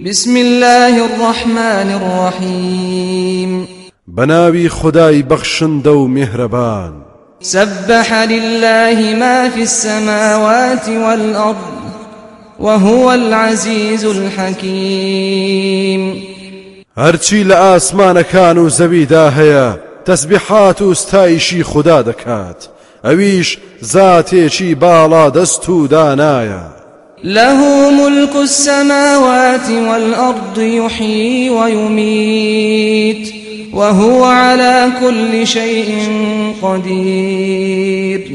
بسم الله الرحمن الرحيم. بناوي خداي بخشندو مهربان. سبح لله ما في السماوات والأرض وهو العزيز الحكيم. لە ئاسمانەکان و زەویدا هەیە تەسبیحات و ستایشی خوددا دەکات. ئەویش زاتێکی باڵا دەست و دانایە. له ملك السماوات والأرض يحيي ويميت وهو على كل شيء قدير.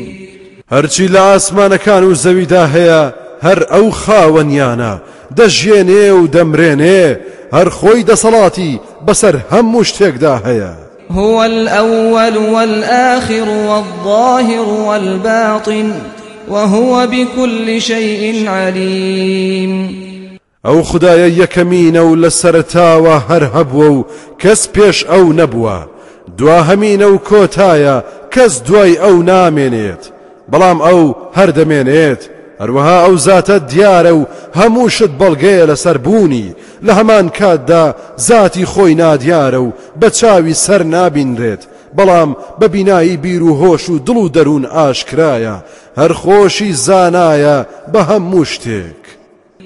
هەرچی لە ئاسمانەکان و زەویدا هەیە هەر ئەو خاوەنیانە. دەژێنێ و دەمرێنێ هەر خۆی دەسەڵاتی بەسەر هەموو شتێکدا هەیە. هو الأول والآخر والظاهر والباطن. وهو بكل شيء عليم. ئەو خدایە یەکەمینە و لە سەرتاوە هەر هەبووە و کەس پێش ئەو نەبووە. دوا هەمینە و کۆتایە کەس دوای ئەو نامێنێت. بەڵام ئەو هەردەمێنێت. هەروەها ئەو زاتە دیارە و هەموو شت بەڵگەیە لەسەر بوونی. لە هەمان کاتدا زاتی خۆی نادیارە و بە چاوی سەر نابینرێت. بەڵام بە بینایی بیر و هۆش و دڵ و دەروون ئاشکرایە. هەر خۆشی زانایە بە هەموو شتێک.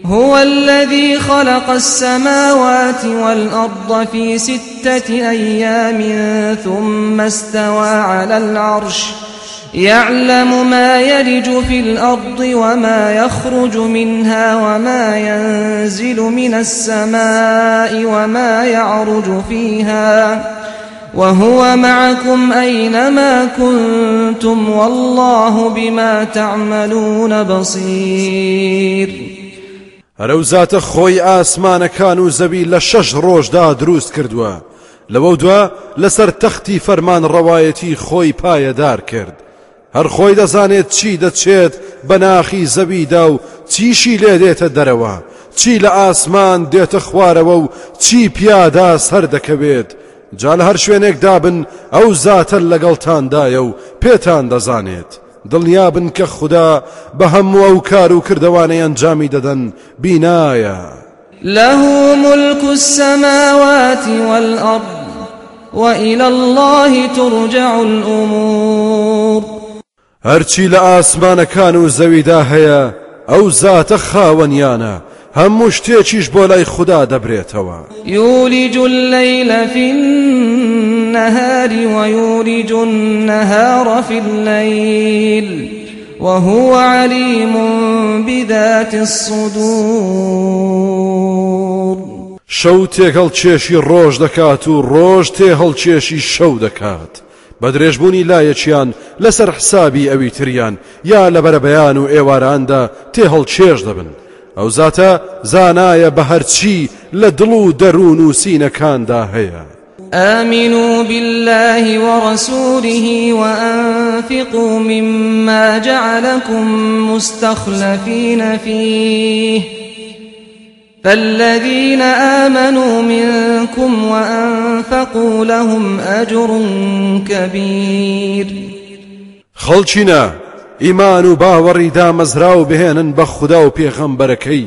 هو الذي خلق السماوات والأرض في ستة أيام ثم استوى على العرش. يعلم ما يلج في الأرض وما يخرج منها وما ينزل من السماء وما يعرج فيها. وهو معكم أينما كنتم والله بما تعملون بصير. هەرە زاتە خۆی ئاسمانەکان و زەوی لە شەش ڕۆژدا دروست کردووە. لەوە دووە لەسەر تەختی فەرمان ڕەوایەتی خۆی پایەدار کرد. هەر خۆی دەزانێت چی دەچێت بە ناخی زەویدا و چیشی لێ دێتە دەرەوە. چی لە ئاسمان دێتە خوارەوە و چی پیادا سەر دەکەوێت. جا لە هەر شوێنێک دابن ئەو زاتە لەگەڵتاندایە و پێتان دەزانێت. دڵنیابن کە خوددا بە هەموو ئەو کار و کردوانەی ئەنجامی دەدەن بینایە. له ملك السماوات والأرض وإلى الله ترجع الأمور. هەرچی لە ئاسمانەکان و زەویدا هەیە ئەو زاتە خاوەنیانە هەموو شتێکیش بۆ لای خوددا دەبرێتەوە. يولج الليل في النهار ويولج النهار في الليل وهو عليم بذات الصدور. شەو تێکەڵ چێشی ڕۆژ دەکات و ڕۆژ تێ هەڵچێشی شەو دەکات. بە درێژبوونی لایەکیان لەسەر حسابی ئەوی تریان یا لە بەرەبەیان و ئێواراندا تێ هەڵچێش دەبن. ئەو زاتە زانایە بە هەرچی لە دڵ و دەروون و سینەکاندا هەیە. آمنوا بالله ورسوله وأنفقوا مما جعلكم مستخلفين فيه. فالذين آمنوا منكم وأنفقوا لهم أجر كبير. خەڵچینە ئیمان و باوەڕی دامەزرا و بهێنن بە خوددا و پێغەمبەرەکەی.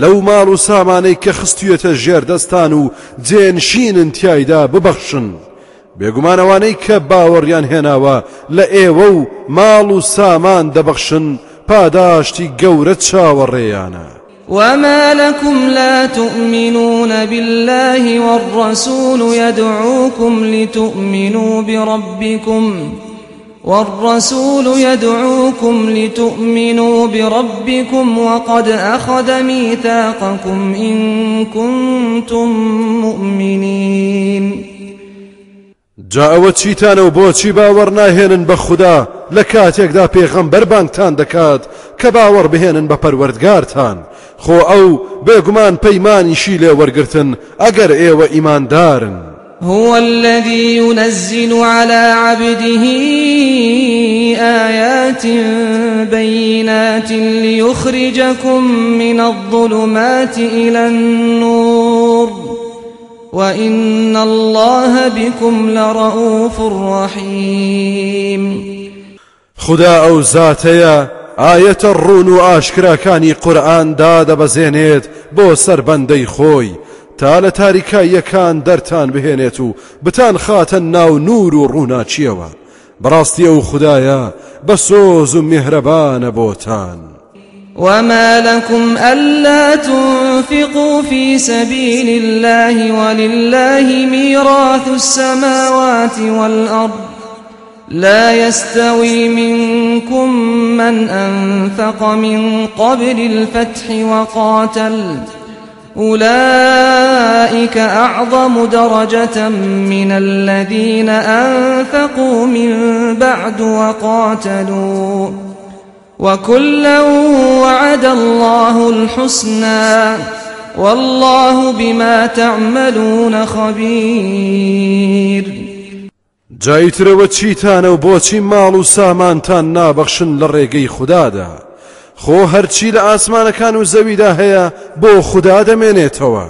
لەو ماڵ و سامانەی کە خستویەتە ژێردەستان و جێنشینن تایدا ببەخشن. بێگومانەوانەی کە باوەڕیان هێناوە لە ئێوە و ماڵ و سامان دەبەخشن پاداشتی گەورە چاوەڕێیانە. وما لكم لا تؤمنون بالله والرسول يدعوكم لتؤمنوا بربكم والرسول يدعوكم لتؤمنوا بربكم وقد أخذ ميثاقكم إن كنتم مؤمنين. جا ئەوە چیتانە و بۆچی باوەڕ ناهێنن بە خوددا لە کاتێکدا پێغەمبەر بانگتان دەکات کە باوەڕ بهێنن بە پەروەردگارتان خۆ ئەو بێگومان پەیمانیشی لێ ئیماندارن هو الذي ينزل على عبده آيات بينات ليخرجكم من الظلمات إلى النور. وإن الله بكم لرؤوف رحيم. خدا ئەو زاتەیە ئاەتە ڕون و ئاشکراکانی قورآن دادەبەزێنێت بۆ سربەندەی خۆی. تا لە تاریکاییەکان دەرتان بهێنێت و بتان خاتە ناو نور و ڕووناچیەوە بەڕاستی ئەو خدایە بە سۆز و وما لكم ألا تنفقوا في سبيل الله ولله ميراث السماوات والأرض لا يستوي منكم من أنفق من قبل الفتح وقاتل أولئك أعظم درجة من الذين أنفقوا من بعد وقاتلوا. وكلا وعد الله الحسنى. والله بما تعملون خبير. جایترەوە چیتانە و بۆچی ماڵ و سامانتان نابەخشن لە ڕێگەی خوددادا؟ خۆ هەرچی لە ئاسمانەکان و زەویدا هەیە بۆ خوددا دەمێنێتەوە.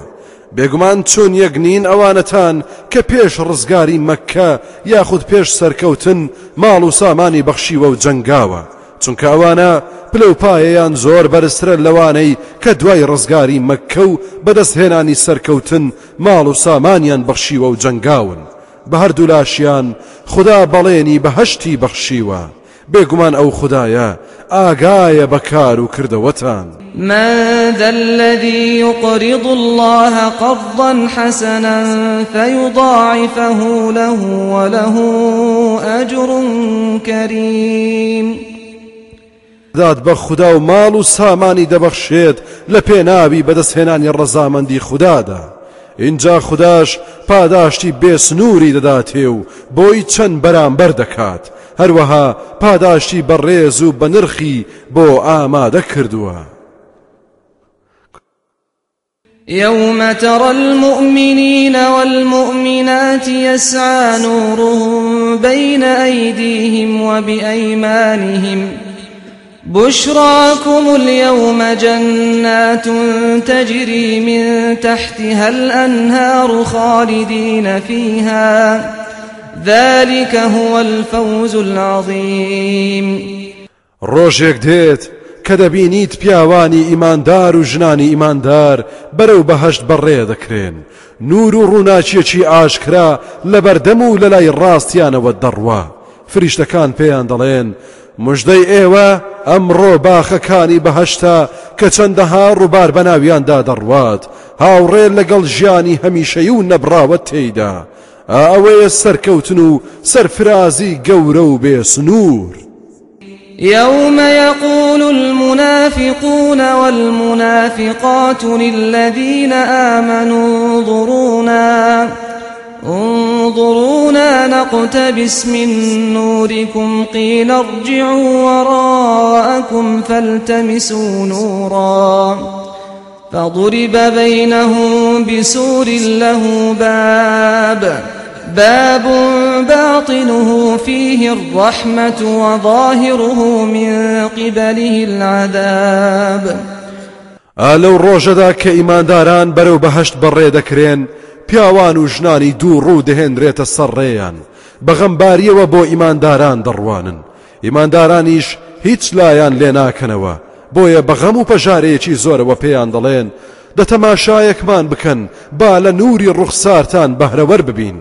بێگومان چۆن یەکنین ئەوانەتان کە پێش ڕزگاری مەکە یاخود پێش سەرکەوتن ماڵ و سامانی بەخشیوە و جنگاوە چونکە ئەوانە پلەپایەیان زۆر بەرزترە لەوانەی کە دوای ڕزگاری مەکە و بەدەستهێنانی سەرکەوتن ماڵ و سامانیان بەخشیوە و جنگاون بە هەردوو لاشیان خدا بەڵێنی بەهشتی بەخشیوە. بێگومان ئەو خدایە ئاگایە بەکار و کردەوەتان من ذا الذي يقرض الله قرضا حسنا فيضاعفه له وله أجر كريم. داد بە خوددا و ماڵ و سامانی دەبەخشێت لە پێناوی بەدەستهێنانی ڕەزامەندی خوددادا اینجا خودداش پاداشتی بێسنووری دەداتێ و بۆی چەند بەرامبەر دەکات. هەروەها پاداشتی بەڕێز و بە نرخی بۆ ئامادە کردووە. يوم ترى المؤمنين والمؤمنات يسعى نورهم بين أيديهم وبأيمانهم. بشراكم اليوم جنات تجري من تحتها الأنهار خالدين فيها. ذلك هو الفوز العظيم. ڕۆژێک دێت کە دەبینیت پیاوانی ئیماندار و ژنانی ئیماندار بەرەو بەهشت بەڕێ دەکرێن. نور و ڕووناچیەکی ئاشکرا لە بەردەم و لە لای ڕاستیانەوە دەڕوا. فریشتەکان پێیان دەڵێن مژدەی ئێوە ئەمڕۆ باخەکانی بەهشتا کە چەندەها ڕووبار بەناویاندا دەڕوات. هاوڕێ لەگەڵ ژیانی هەمیشەی و نەبراوە تێیدا. ئەوەیە سەرکەوتن و سەرفرازی گەورە و بێسنوور يوم يقول المنافقون والمنافقات للذين آمنوا انظرونا انظرونا نقتبس من نوركم قيل ارجعوا وراءكم فالتمسوا نورا. فضرب بينهم بسور له باب. باب باطنه فيه الرحمة وظاهره من قبله العذاب. ئالەو ڕۆژەدا کە ئیمانداران بەرەو بەهشت بەڕێ دەکرێن پیاوان و ژنانی دوو ڕوو دەهێنرێتە سەرڕێیان بەغەمباریەوە بۆ ئیمانداران دەڕوانن. ئیماندارانیش هیچ لایەن لێ ناکەنەوە. بۆیە بەغەم و پەژارەیەکی زۆرەوە پێیان دەڵێن. دەتەماشایەکمان بکەن با لە نووری ڕوخسارتان بەهرەوەر ببین.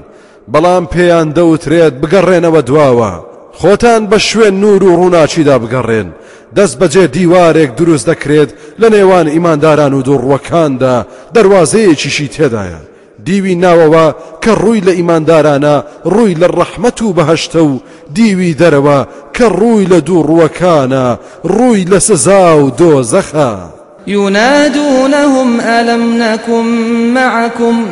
بەڵام پێیان دەوترێت بگەڕێنەوە دواوە. خۆتان بە شوێن نور و ڕووناچیدا بگەڕێن. دەست بەجێ دیوارێک دروست دەکرێت لە نێوان ئیمانداران و دوڕوەکاندا دەواازەیەکیشی تێدایە. دیوی ناوەوە کە ڕووی لە ئیماندارانە ڕووی لە ڕەحمەت و بەهشتە و دیوی دەرەوە کە ڕووی لە ينادونهم ألم نكن معكم؟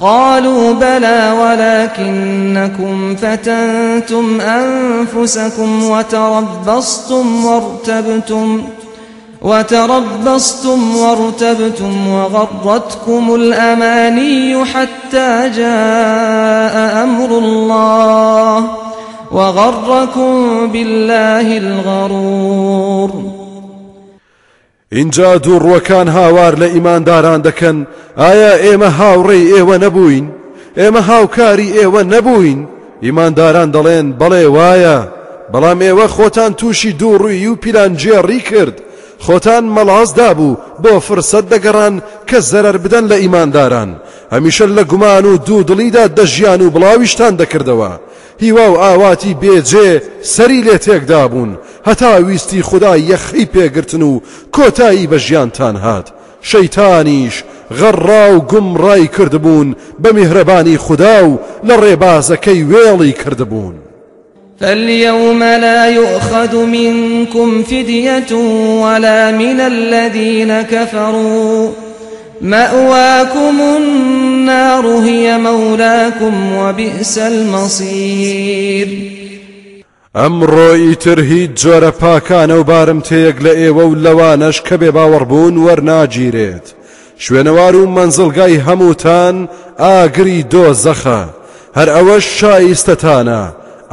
قالوا بلى ولكنكم فتنتم أنفسكم وتربصتم وارتبتم. وتربصتم وارتبتم وغرتكم الأماني حتى جاء أمر الله وغركم بالله الغرور. اینجا دووڕوەکان هاوار لە ئیمانداران دەکەن ئایا ئێمە هاوڕێی ئێوە نەبووین ئێمە هاوکاری ئێوە نەبووین ئیمانداران دەڵێن بەڵێ وایە بەڵام ئێوە خۆتان تووشی دوو ڕووی و پیلانجێڕی کرد خۆتان مەڵاز دابوو بۆ فرسەت دەگەڕان کە زەرەر بدەن لە ئیمانداران. هەمیشە لە گومان و دوو دڵیدا دەژیان و بڵاویشتان دەکردەوە. هیوا و ئاواتی بێجێ سەری لێ تێکدا بوون. هەتا ویستی خدا یەخی پێگرتن و کۆتایی بە ژیانتان هات. شەیتانیش غەڕا و گومڕای کردبوون بە میهرەبانی خدا و لە ڕێبازەکەی وێڵی کردبوون. فاليوم لا يؤخذ منكم فدية ولا من الذين كفروا. مأواكم النار هي مولاكم وبئس المصير. ئەمڕۆ ئیتر هیچ جۆرە و بارم تەیەک لە ئێوە و لەوانەش کە بێ باوەڕبوون وەرناگیرێت شوێنەوار و منزڵگای هەمووتان ئاگری دۆزەخە هەر ئەوەش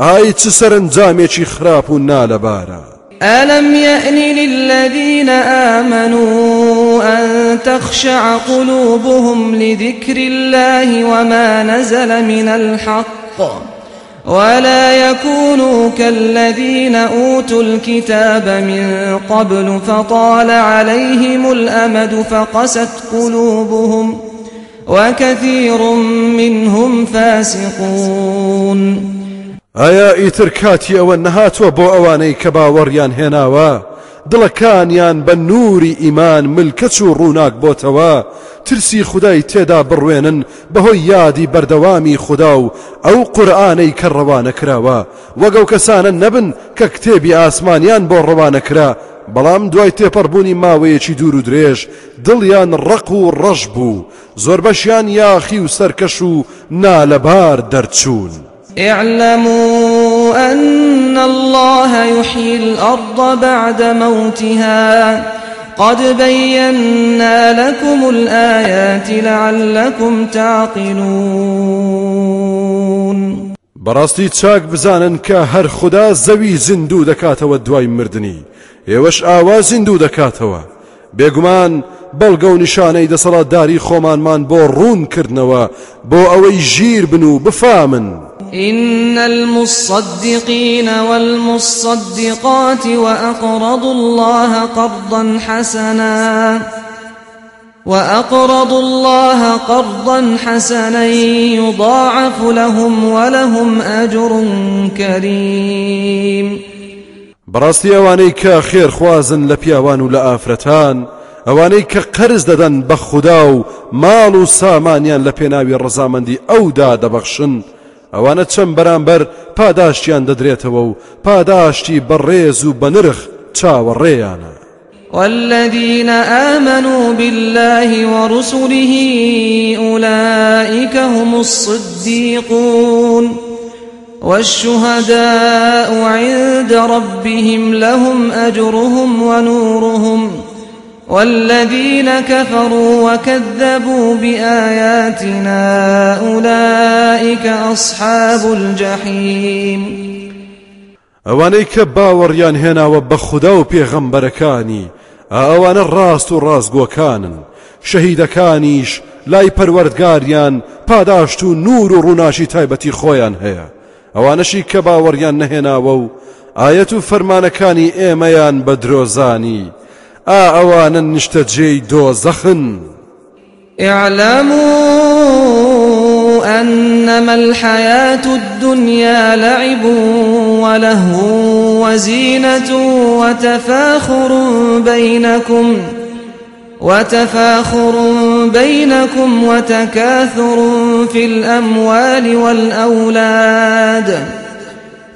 ئای چ سەرنجامێکی خراپ و نالەبارە ألم يأن للذين آمنوا أن تخشع قلوبهم لذكر الله وما نزل من الحق؟ ولا يكونوا كالذين أوتوا الكتاب من قبل فطال عليهم الأمد فقست قلوبهم وكثير منهم فاسقون. ئایا ئیتر کاتی ئەوە نەهاتووە بۆ ئەوانەی کە باوەڕیان هێناوە؟ دڵەکانیان بە نووری ئیمان ملکەچ و ڕووناک بۆتەوە. ترسی خدای تێدا بڕوێنن بەهۆی یادی بەردەوامی خدا و ئەو قورآانەی کە ڕەوانە کراوە. وەگەڵ کەسانە نەبن کە کتێبی ئاسمانیان بۆ ڕەوانە کرا. بەڵام دوای تێپەڕبوونی ماوەیەکی دوور و درێژ دڵیان ڕق و ڕەش بوو. زۆر بەشیان یاخی و سەرکەش و نالەبار دەرچوون. اعلموا أن الله يحيي الأرض بعد موتها. قد بينا لكم الآيات لعلكم تعقلون. بەڕاستی چاک بزانن کە هەر خوددا زەوی زیندوو دەکاتەوە دوای مردنی. ئێوەش ئاوا زیندوو دەکاتەوە. بێگومان بەڵگە و نیشانەی دەسەڵاتداری خۆمانمان بۆ ڕوون کردنەوە بۆ ئەوەی ژیر بن و بفامن. إن المصدقين والمصدقات وأقرضوا الله قرضا حسنا وأقرضوا الله قرضا حسنا يضاعف لهم ولهم أجر كريم. بەڕاستی ئەوانەی کە خێرخوازن لە پیاوان و لە ئافرەتان قەرز دەدەن بە خوددا و ماڵ و سامانیان لە پێناوی ڕزامەندی ئەوانە چەند بەرامبەر پاداشتیان دەدرێتەوە و پاداشتی بەڕێز و بەنرخ والذين آمنوا بالله ورسله أولئك هم الصديقون. والشهداء عند ربهم لهم أجرهم ونورهم. والذين كفروا وكذبوا بآياتنا أولئك أصحاب الجحيم. ئەوانەی کە باوەڕیان هێناوە بە خوددا و پێغەمبەرەکانی ئەوانە ڕاست و ڕاستگۆکانن شەهیدەکانیش لای پەروەردگاریان پاداشت و نور و ڕووناشی تایبەتی خۆیان هەیە ئەوانەشی کە باوەڕیان نەهێناوە و ئاەت و فەرمانەکانی ئێمەیان بە درۆزانی ئەوانە نیشتە جێی دۆزەخن اعلموا أنما الحياة الدنيا لعب ولهو وزينة وتفاخر بينكم وتفاخر بينكم وتكاثر في الأموال والأولاد.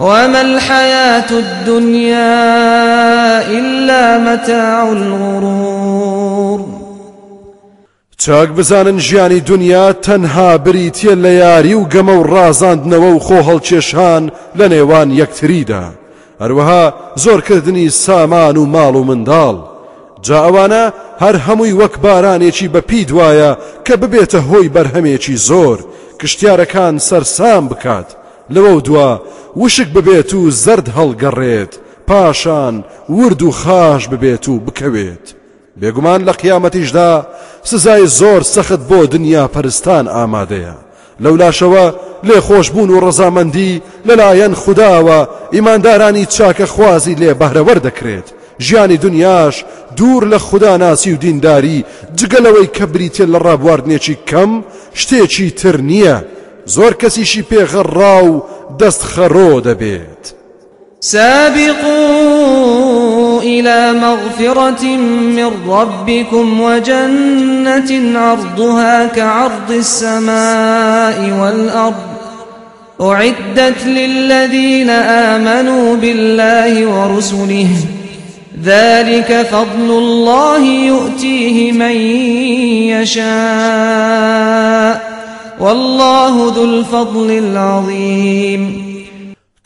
وما الحياة الدنيا إلا متاع الغرور چاک بزانن ژیانی دنیا تەنها بریتە لە یاری و گەمە و ڕازاندنەوە و خۆ هەڵکێشان لە نێوان یەکتریدا. هەروەها زۆرکردنی سامان و ماڵ و منداڵ. جا ئەوانە هەر هەمووی وەک بارانێکی بەپی دوایە کە ببێتە هۆی بەرهەمێکی زۆر. کشتیارەکان سەرسام بکات. لەوە دوا وشک ببێت و زرد هەڵگەڕێت پاشان ورد و خاش ببێت و بکەوێت. بێگومان لە قیامەتیشدا سزای زۆر سەخت بۆ دنیا پەرستان ئامادەیە. لەولاشەوە لێ خۆشببوون و ڕەزامەندی لەلایەن خودداوە ئیماندارانی چاکە خوازی لێ بەهرەوەر دەکرێت. ژیانی دنیاش دوور لە خوددا ناسی و دینداری جگەلەوەی کە بریتێ لە ڕابواردنێکی کەم شتێکی تر نییە. زۆر کەسیشی پێغەڕا و دەست خەڕۆ دەبێت. سابقوا إلى مغفرة من ربكم وجنة عرضها كعرض السماء والأرض. أعدت للذين آمنوا بالله ورسله. ذلك فضل الله يؤتيه من يشاء. والله ذو الفضل العظيم.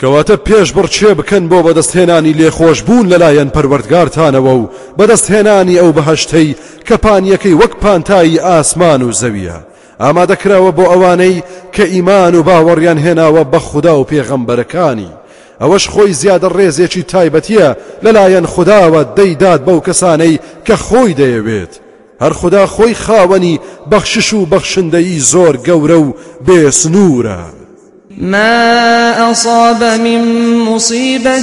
کەواتە پێش بڕچێ بکەن بۆ بەدەستهێنانی لێخۆش بوون لەلایەن پەروەردگارتانەوە و بەدەستهێنانی ئەو بەهشتەی کە پانیەکەی وەک پانتایی ئاسمان و زەویە. ئامادەکراوە بۆ ئەوانەی کە ئیمان و باوەڕیان هێناوە بە خوددا و پێغەمبەرەکانی. ئەوەش خۆی زیادە ڕێزێکی تایبەتیە لەلایەن خودداوە دەیداد بەو کەسانەی کە خۆی دەیەوێت. هەر خوددا خۆی خاوەنی بەخشش و بەخشندەی زۆر گەورە و ما أصاب من مصيبة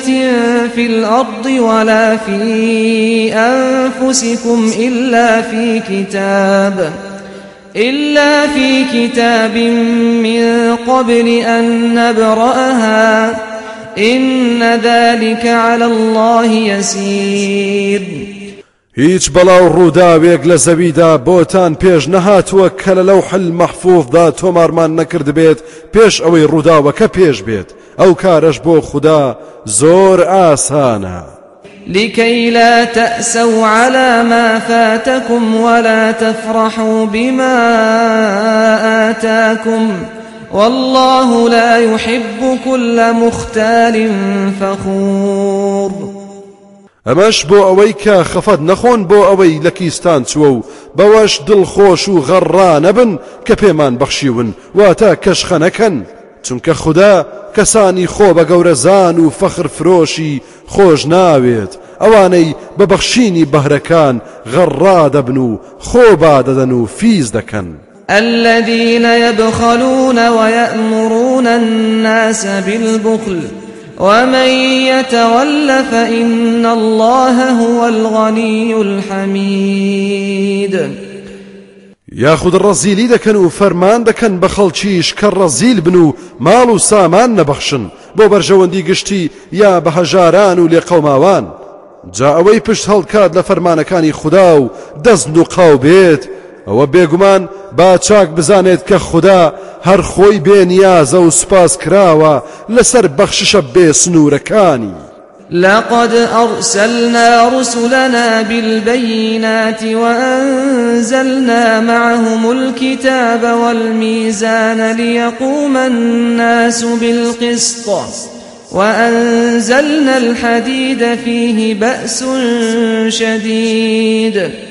في الأرض ولا في أنفسكم إلا في كتاب إلا في كتاب من قبل أن نبرأها إن ذلك على الله يسير. هیچ بەڵاو ڕووداوێک لە زەویدا بۆتان پێش نەهاتووە کە لە لەو حل مەحفوظدا تۆمارمان نەکرد بێت پێش ئەوەی ڕووداوەکە پێش بێت. ئەو کارش بۆ خوددا زۆر ئاسانە. لكي لا تأسوا على ما فاتكم ولا تفرحوا بما آتاكم والله لا يحب كل مختال فخور ئەمەش بۆ ئەوەی کە خەفەت نەخۆن بۆ ئەوەی لە کیستان چووە و بەوەش دڵخۆش و غەڕا نەبن کە پێمان بەخشیون. واتە کەشخەنەکەن. چونکە خوددا کەسانی خۆ بە گەورەزان و فەخر فرۆشی خۆش ناوێت. ئەوانەی بە بەخشینی بەهرەکان غەڕا دەبن و خۆ بادەدەن و فیز دەکەن. الذين يبخلون ويأمرون الناس بالبخل ومن يتول فإن الله هو الغني الحميد. یاخود ڕەزیلی دەکەن و فەرمان دەکەن بە خەڵکیش کە ڕەزیل بن و ماڵ و سامان نەبەخشن بۆ بەرژەوەندی گشتی یا بە هەژاران و لێ قەوماوان جا ئەوەی پشت هەڵکات لە فەرمانەکانی خوددا و دەست و قاو بێت ئەوە بێگومان با چاک بزانێت کە خوددا هەر خۆی بێنیازە و سوپاس کراوە لەسەر بەخششە بێ سنوورەکانی. لقد أرسلنا رسلنا بالبينات وأنزلنا معهم الكتاب والميزان ليقوم الناس بالقسط وأنزلنا الحديد فيه بأس شديد.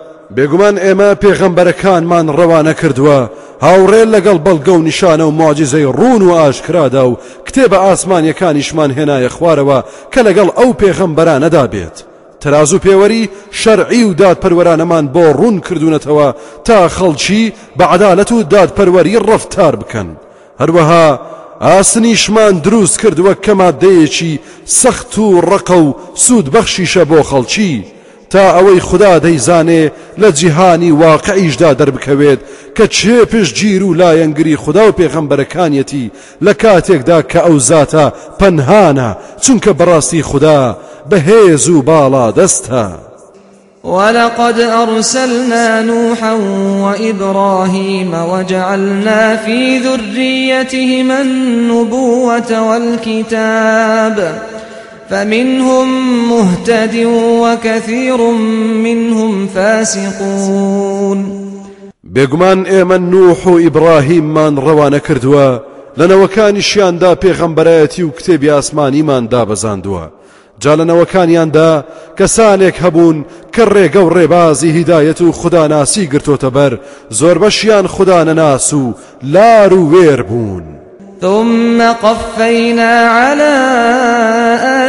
بێگومان ئێمە پێغەمبەرەکانمان ڕەوانە کردووە. هاوڕێن لەگەڵ بەڵگە و نیشانە و ماجزەی ڕون و ئاشکرادا و کتێبە ئاسمانیەکانیشمان هێنایە خوارەوە کە لەگەڵ ئەو پێغەمبەرانەدا بێت تراز و پێوەری شەرعی و دادپەروەرانەمان بۆ ڕوون کردوونەتەوە تا خەڵکی بە عدالەت و دادپەروەری ڕفتار بکەن. هەروەها ئاسنیشمان دروست کردووە کە مادەیەکی سەخت و ڕقە و سوود بەخشیشە بۆ خەڵکی. تا ئەوەی خدا دەیزانێ لە جیهانی واقعیشدا دەربکەوێت کە چێ پشتگیر و لایەنگری خدا و پێغەمبەرەکانیەتی لە کاتێکدا کە ئەو زاتە پەنهانە چونکە بەڕاستی خدا بەهێز و باڵا دەستە. ولقد أرسلنا نوحا وإبراهيم وجعلنا في ذريتهما النبوة والكتاب فمنهم مهتد وكثير منهم فاسقون. بێگومان ئێمە نوح و ئیبراهیممان ڕەوانە کردووە لەنەوەکانیشیاندا پێغەمبەرەتی و کتێبی ئاسمانیمان دابەزاندووە. جالەنەوەکانیاندا کەسانێک هەبوون کە ڕێگە و ڕێبازی هیدایەت و خوداناسی گرتۆتە بەر زۆر بەشیان خوددانە ناس و لار و وێر بوون. ثم قفينا على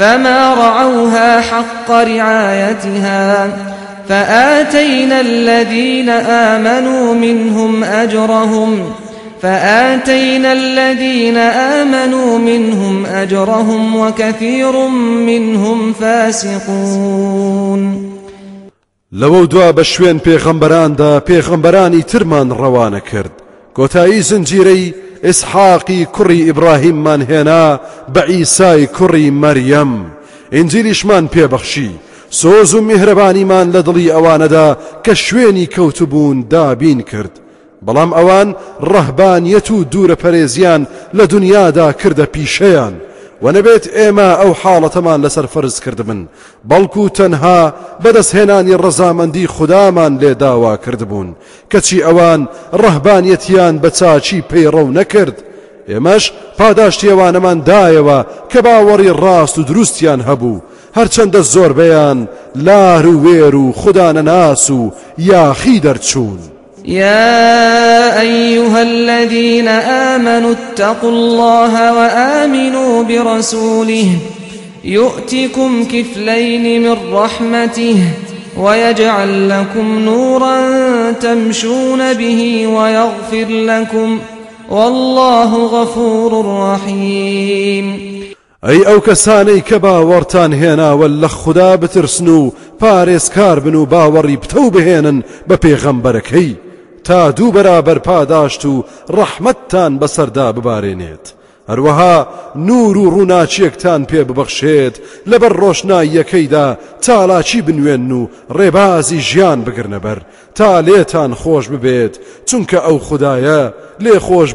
فما رعوها حق رعايتها فآتينا الذين آمنوا منهم أجرهم فآتينا الذين آمنوا منهم أجرهم وكثير منهم فاسقون. لەوە دوا بە شوێن پێغەمبەراندا پێغەمبەرانی ترمان ڕەوانە کرد. کۆتایی زنجیرەی ئسحاقی کوڕی ئیبراهیممان هێنا بە ئیسای کوڕی مەریەم ئنجیلیشمان پێبەخشی سۆز و میهرەبانیمان لە دڵی ئەوانەدا کە شوێنی کەوتبوون دابین کرد بەڵام ئەوان ڕەهبانیەت و دوورە پەرێزیان لە دنیادا کردە پیشەیان و نەبێت ئێمە ئەو حاڵەتەمان لەسەر فرز کردبن بەڵکو تەنها بەدەستهێنانی ڕەزامەندی خودامان لێداوا کردبوون کەچی ئەوان ڕەهبانیەتیان بە چاچی پەیڕەو نەکرد ئێمەش پاداشتیەوانەمان دایەوە کە باوەڕی ڕاست و دروستیان هەبوو هەرچەندە زۆر بەیان لار و وێر و خوددانە ناس و یاخی دەرچوون. يا أيها الذين آمنوا اتقوا الله وآمنوا برسوله يؤتكم كفلين من رحمته ويجعل لكم نورا تمشون به ويغفر لكم والله غفور رحيم. ئەی ئەو کەسانەی کە باوەڕتان هێناوە لە خوددا بترسن و پارێزکار بن و باوەڕی پتە تا دوو بەرابەر پاداشت و ڕەحمەتتان بەسەردا ببارێنێت هەروەها نور و ڕووناچیەکتان پێ ببەخشێت لەبەر ڕۆشناییەکەیدا چالاچی بنوێن و ڕێبازی ژیان بگرنەبەر تا لێتان خۆش ببێت چونکە ئەو خدایە لێ خۆش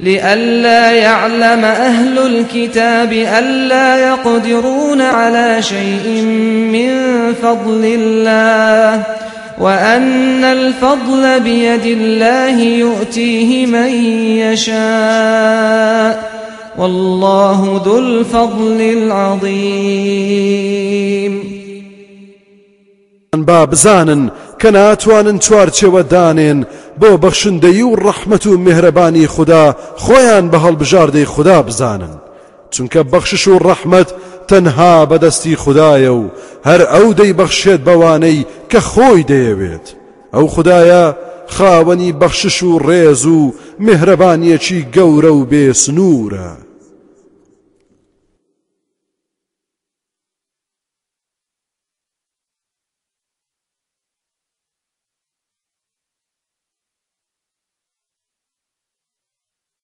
لئلا يعلم أهل الكتاب ألا يقدرون على شيء من فضل الله. وأن الفضل بيد الله يؤتيه من يشاء والله ذو الفضل العظيم. با بزانن کە ناتوانن چوارچێوە دانێن بۆ بەخشندەی و ڕەحمت و میهرەبانی خوددا خۆیان بە هەڵبژاردەی خوددا بزانن. چونکە بەخشش و ڕەحمت تەنها بەدەستی خدایە و هەر ئەو دەی بەخشێت بەوانەی کە خۆی دەیەوێت. ئەو خدایە خاوەنی بەخشش و ڕێز و میهرەبانیەکی گەورە و بێسنوورە.